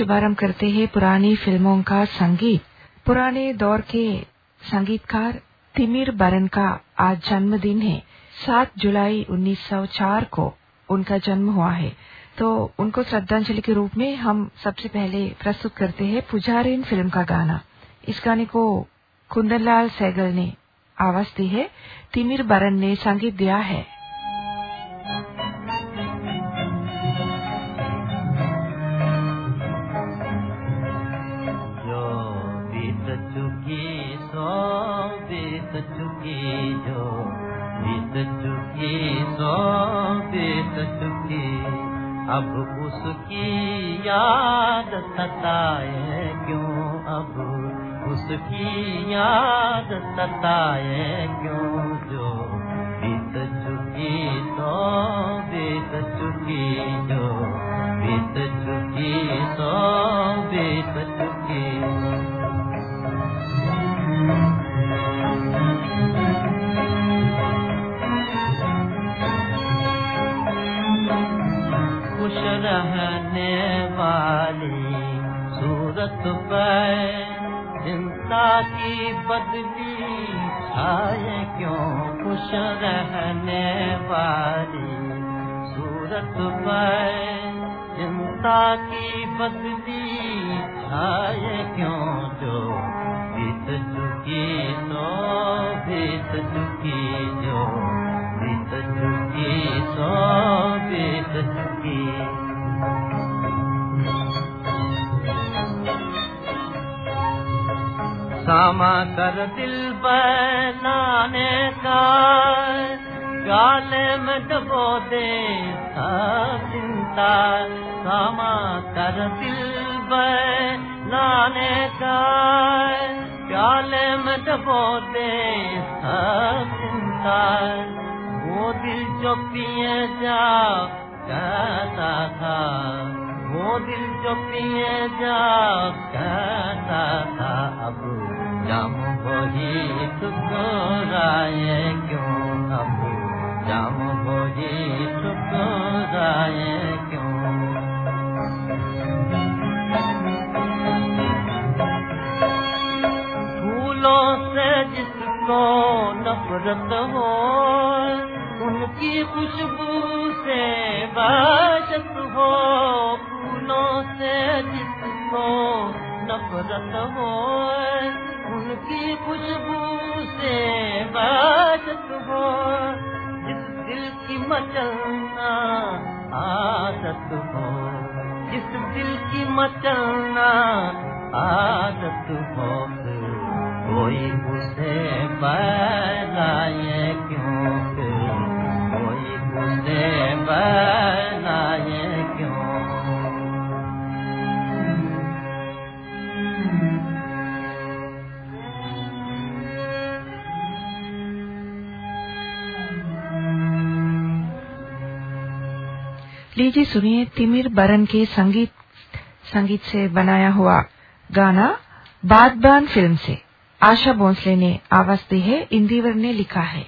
शुभारंभ करते हैं पुरानी फ़िल्मों का संगीत। पुराने दौर के संगीतकार तिमिर बरन का आज जन्मदिन है। सात जुलाई 1904 को उनका जन्म हुआ है। तो उनको श्रद्धांजलि के रूप में हम सबसे पहले प्रस्तुत करते हैं पुजारिन फ़िल्म का गाना। इस गाने को कुंदनलाल सैगल ने आवाज़ दी है। तिमिर बरन ने संगीत दिया है। बीत चुकी सो बीत चुकी अब उसकी याद सताए क्यों? अब उसकी याद सताए क्यों? जो बीत चुकी सो बीत चुकी जो बीत चुकी सो दिल बनाने का गाले में डबो दे चिंता सामा कर दिल बनाने का प्याले में डबो दे चिंता। वो दिल जो पिए जा कहता था, वो दिल जो पिए जा कहता था। अब ठुकराए क्यों वही ठुकराए क्यों? फूलों से जिसको नफरत हो खुशबू फूलों से जिसको नफरत हो उनकी खुशबू से बात हो, जिस दिल की मचलना आदत हो, जिस दिल की मचलना आदत लीजिए सुनिए, तिमिर बरन के संगीत संगीत से बनाया हुआ गाना बागबान फ़िल्म से। आशा भोंसले ने आवाज़ दी है, इंदिवर ने लिखा है।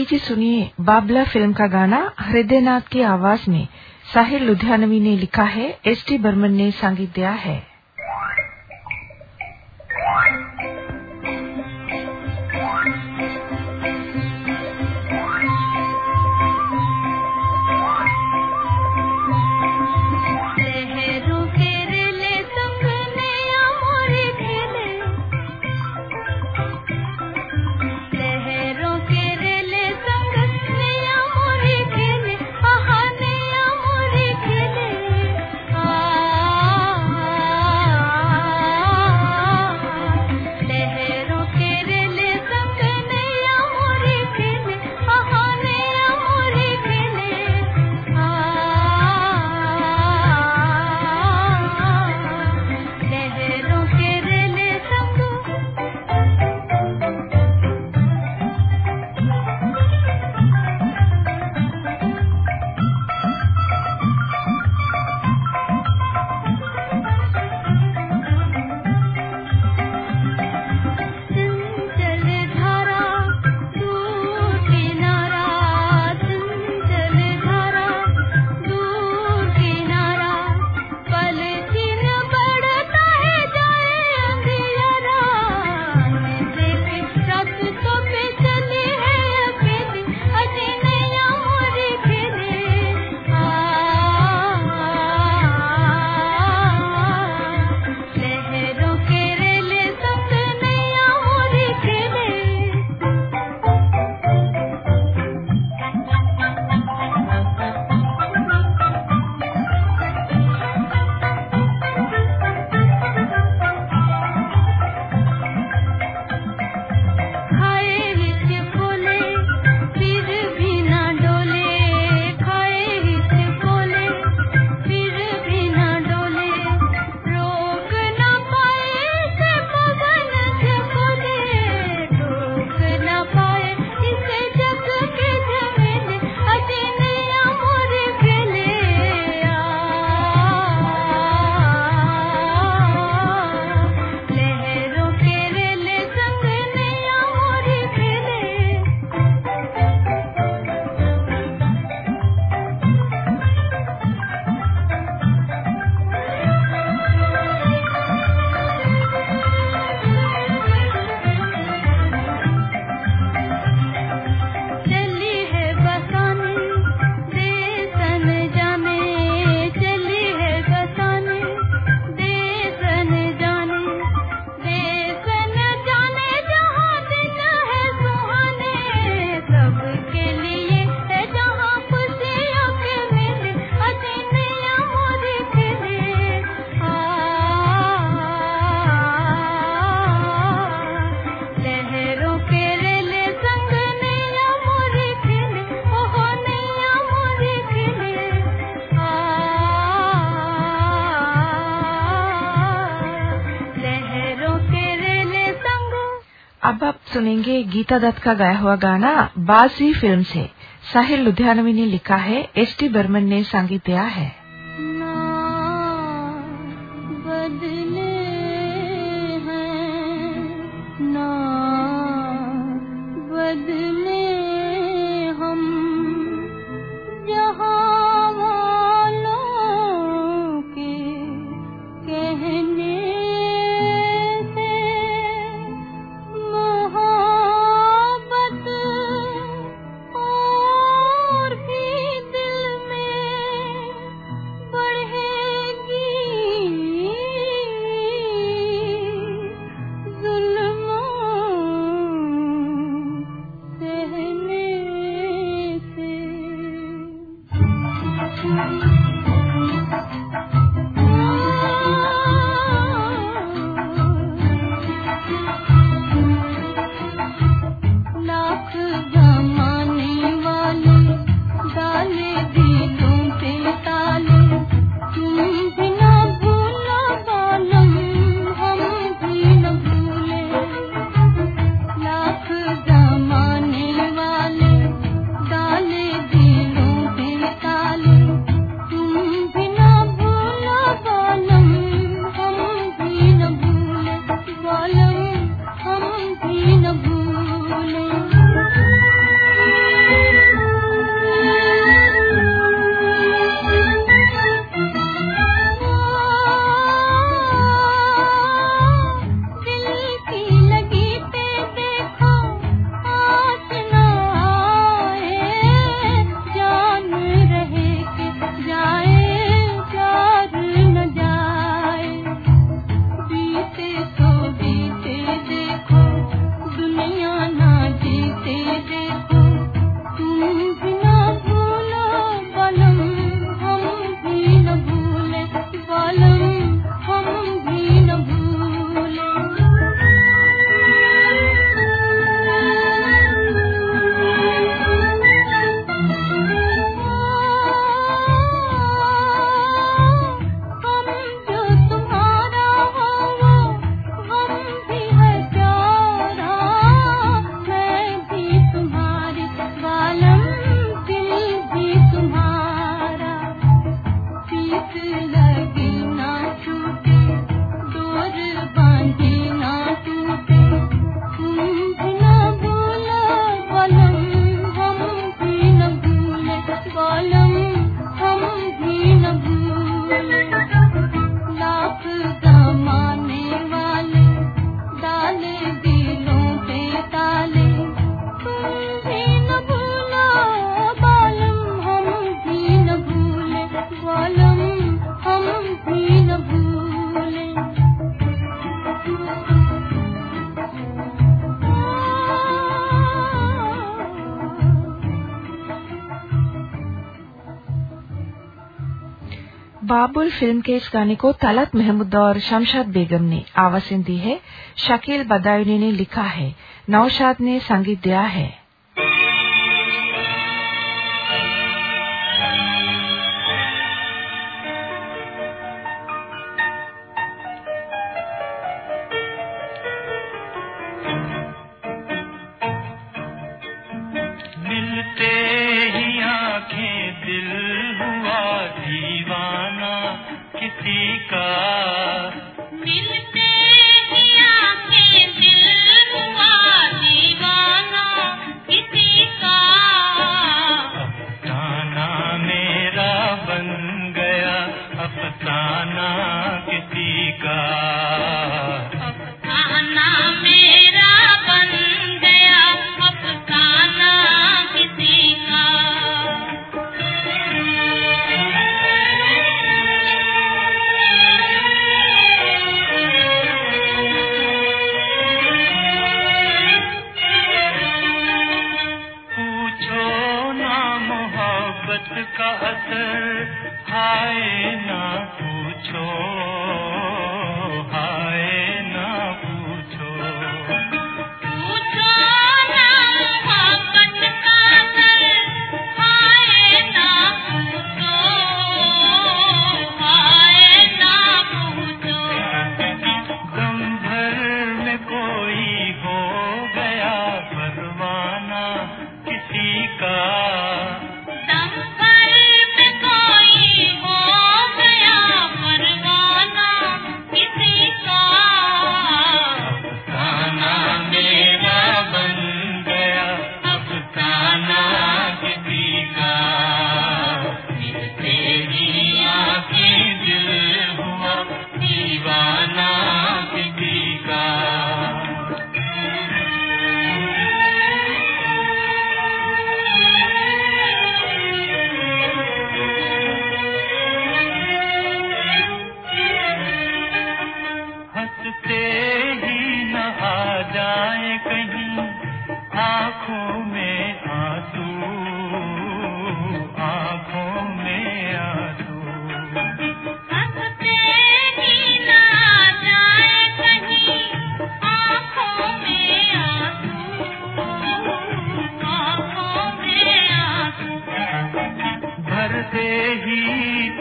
लीजिए सुनिए बाबला फ़िल्म का गाना हृदयनाथ की आवाज़ में साहिर लुधियानवी ने लिखा है, एस टी बर्मन ने संगीत दिया है। सुनेंगे गीता दत्त का गाया हुआ गाना बाजी फ़िल्म से साहिर लुधियानवी ने लिखा है, एस टी बर्मन ने संगीत दिया है। बाबुल फ़िल्म के इस गाने को तलत महमूद और शमशाद बेगम ने आवासन दी है। शकील बदायूनी ने लिखा है, नौशाद ने संगीत दिया है।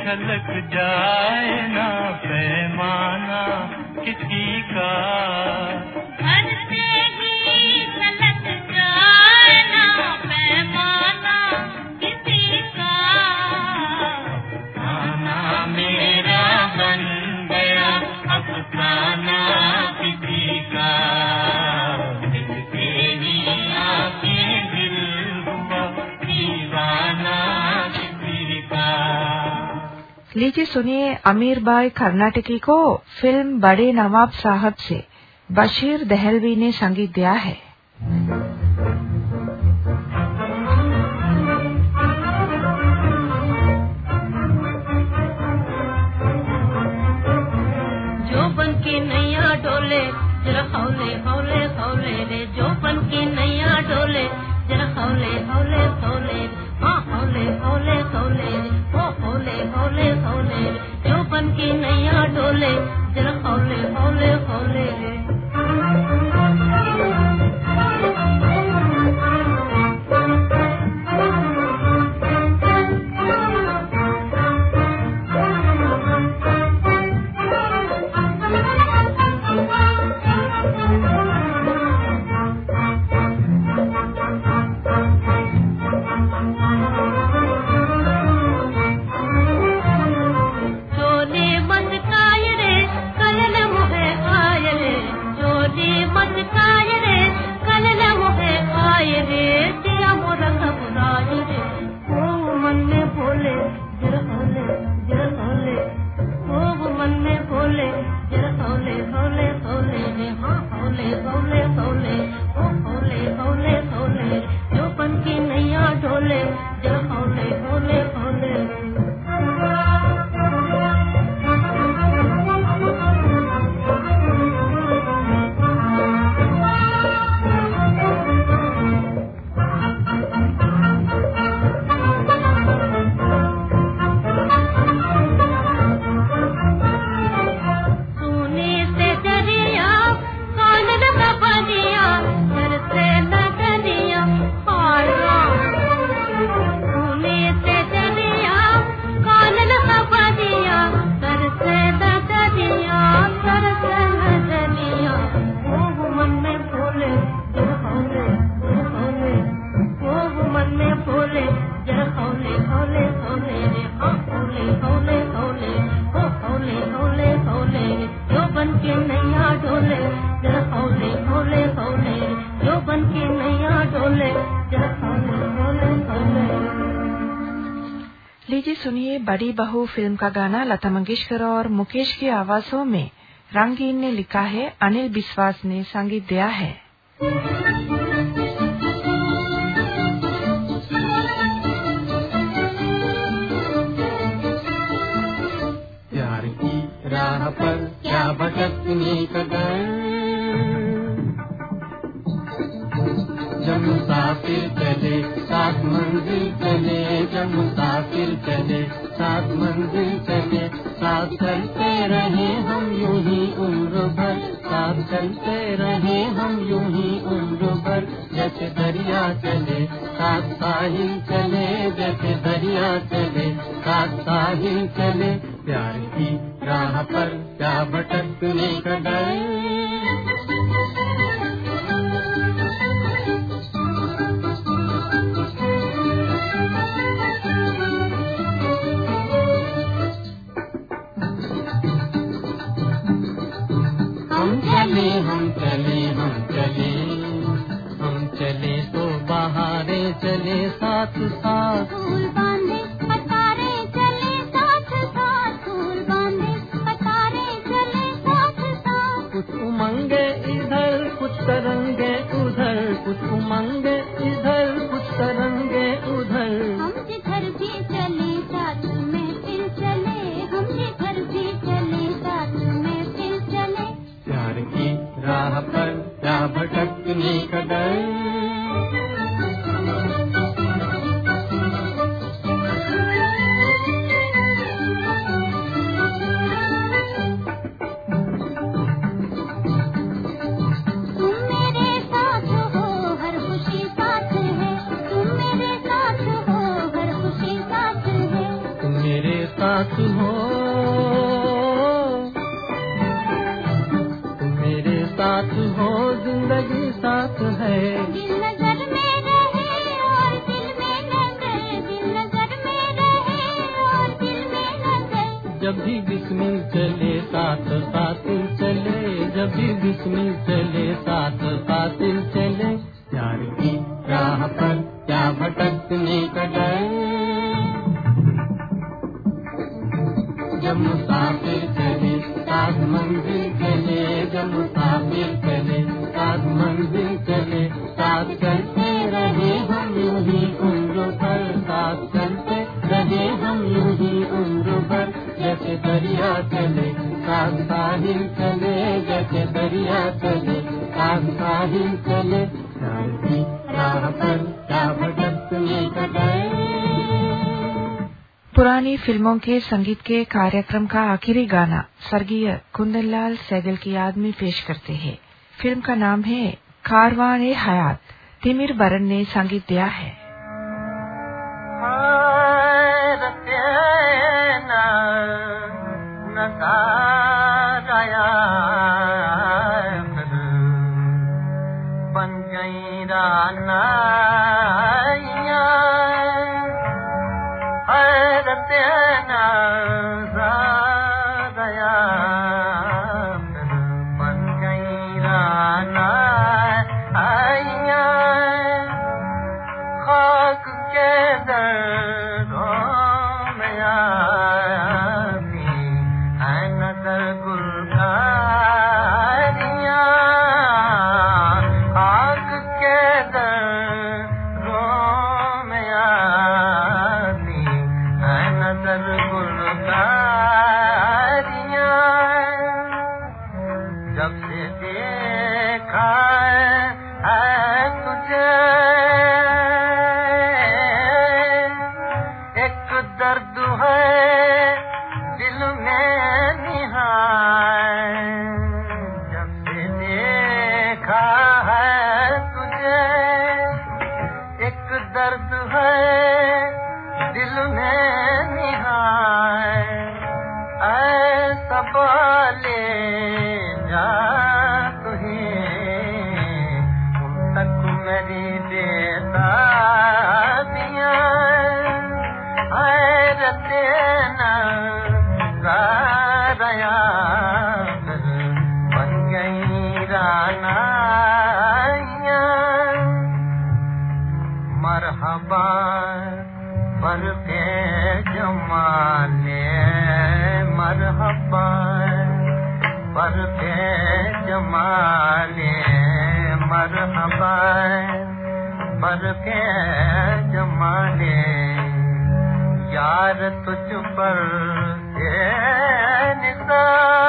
छलक जाए ना पैमाना किसी का। लीजिए सुनिए अमीर बाई कर्नाटकी को फ़िल्म बड़े नवाब साहब से बशीर दहलवी ने संगीत दिया है बड़ी बहू फ़िल्म का गाना लता मंगेशकर और मुकेश की आवाजों में रंगीन ने लिखा है, अनिल विश्वास ने संगीत दिया है। प्यार की राह पर क्या Seven. पुरानी फ़िल्मों के संगीत के कार्यक्रम का आखिरी गाना स्वर्गीय कुंदनलाल सैगल की याद में पेश करते हैं। फ़िल्म का नाम है कारवान हयात तिमिर बरन ने संगीत दिया है I'm not afraid. मरहबा पर के जमाने यार तुझ पर निसार